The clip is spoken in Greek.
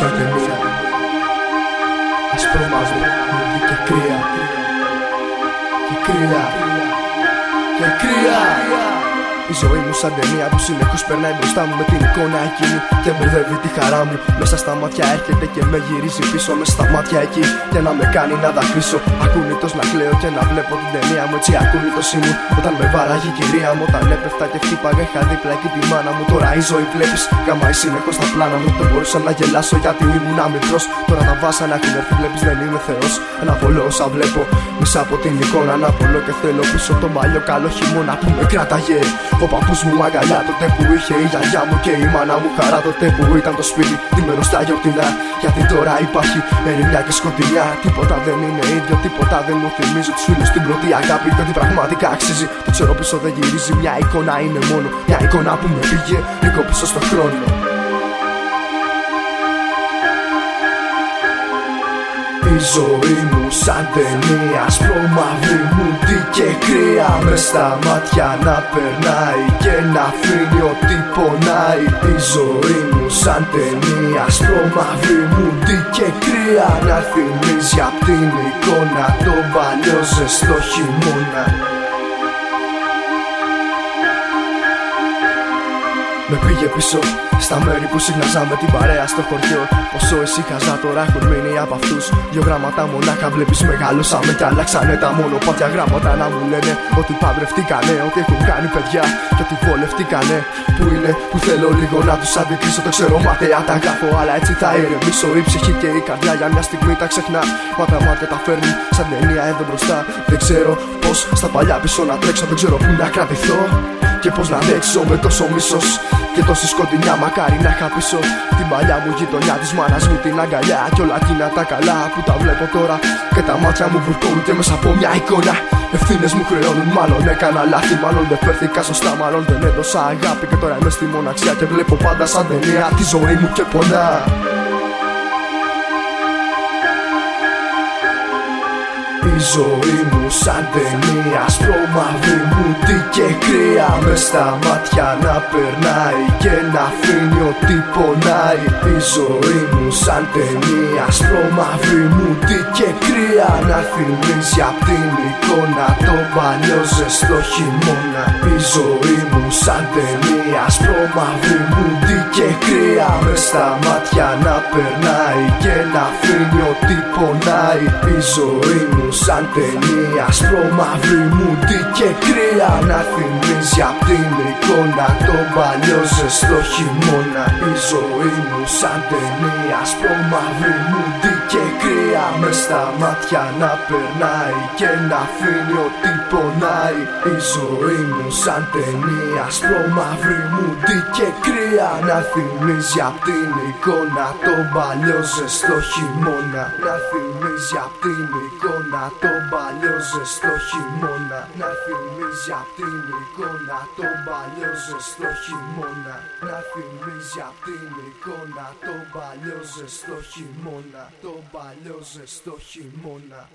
ζωή μου σαν ταινία Ασπρόμαυρο, μούδι και κρύα Και κρύα Και κρύα η ζωή μου σαν ταινία που συνεχώς περνάει μπροστά μου με την εικόνα εκείνη και μπερδεύει τη χαρά μου. Μέσα στα μάτια έρχεται και με γυρίζει πίσω. Μέσα στα μάτια εκεί και να με κάνει να δακρύσω. Ακούνητος να κλαίω και να βλέπω την ταινία μου έτσι ακούνητος ήμουν. Όταν με βάραγε η κυρία μου, όταν έπεφτα και χτύπαγα είχα δίπλα εκεί τη μάνα μου. Τώρα η ζωή βλέπεις γαμάει συνεχώς στα πλάνα μου. Δεν μπορούσα να γελάσω γιατί ήμουν μικρός. Τώρα τα βάσανα έχουν έρθει, βλέπεις δεν είμαι θεός. Ένα πολλό όσα βλέπω μέσα από την εικόνα να πολλό και θέλω πίσω το παλιό καλό χειμώνα που με κράταγε. Ο παππούς μου αγκαλιά τότε που είχε η γιαγιά μου και η μάνα μου χαρά τότε που ήταν το σπίτι Τιμένο στα γιορτινά Γιατί τώρα υπάρχει ερημιά και σκοτεινιά Τίποτα δεν είναι ίδιο, τίποτα δεν μου θυμίζει τους φίλους την πρώτη αγάπη και ότι πραγματικά αξίζει. Το ξέρω πίσω δεν γυρίζει, μια εικόνα είναι μόνο Μια εικόνα που με πήγε λίγο πίσω στο χρόνο Η ζωή μου σαν ταινία. Σπρώμαυρη μου τι και κρύα. Μες στα μάτια να περνάει Και να αφήνει ό,τι πονάει. Η ζωή μου σαν ταινία. Σπρώμαυρη μου τι και κρύα. Να θυμίζει απ' την εικόνα. Το παλιό ζεστό χειμώνα Με πήγε πίσω στα μέρη που με την παρέα στο χωριό. Πόσο ησύχαζα τώρα έχουν μείνει από αυτούς. Δυο γράμματα μονάχα βλέπεις μεγάλωσαμε και αλλάξανε τα μονοπάτια γράμματα να μου λένε ότι παντρευτήκανε, ότι έχουν κάνει παιδιά και ότι βολευτήκανε. Που είναι που θέλω λίγο να τους αντικρίσω, το ξέρω ματέα τα γράφω. Αλλά έτσι θα ηρεμήσω η ψυχή και η καρδιά για μια στιγμή τα ξεχνά. Μα τα μάτια τα φέρνει σαν ταινία εδώ μπροστά. Δεν ξέρω πώς στα παλιά πίσω να τρέξω, δεν ξέρω πού να κρατηθώ. Και πώς να αντέξω με τόσο μίσος. Και τόση σκοτεινιά μακάρι να είχα πίσω. Την παλιά μου γειτονιά της μάνας μου την αγκαλιά. Κι όλα εκείνα τα καλά που τα βλέπω τώρα. Και τα μάτια μου βουρκώνουν και μέσα από μια εικόνα. Ευθύνες μου χρεώνουν μάλλον έκανα λάθη. Μάλλον δεν φέρθηκα σωστά μάλλον δεν έδωσα αγάπη. Και τώρα είμαι στη μοναξιά και βλέπω πάντα σαν ταινία Τη ζωή μου και πονά Η ζωή μου σαν ταινία Σπρώμαυρη μου τι και κρύα. Μες στα μάτια να περνάει Και να αφήνει ό,τι πονάει. Η ζωή μου σαν ταινία Σπρώμαυρη μου τι και κρύα Να θυμίζει απ' την εικόνα. Το παλιό ζεστό χειμώνα. Η ζωή μου σαν ταινία. Σπρώμαυρη μου τι και κρύα μες στα μάτια να περνάει. Και να αφήνει ό,τι πονάει. Η ζωή μου σαν ταινία. Σπρώμαυρη μου τι και κρύα Να θυμίζει απ' την εικόνα. Το παλιό ζεστό χειμώνα. Η ζωή μου σαν ταινία. Σπρώμαυρη μου τι και κρύα μες στα μάτια να περνάει Και να αφήνει ό,τι πονάει. Η ζωή μου σαν ταινία Σπρώμαυρη μου τι και κρύα. Να θυμίζει απ' την εικόνα Το παλιό ζεστό χειμώνα. Να θυμίζει απ' την εικόνα Το παλιό ζεστό χειμώνα. Να θυμίζει απ' την εικόνα Το παλιό ζεστό χειμώνα. Να θυμίζει απ' την εικόνα Το παλιό ζεστό χειμώνα. Το παλιό ζεστό χειμώνα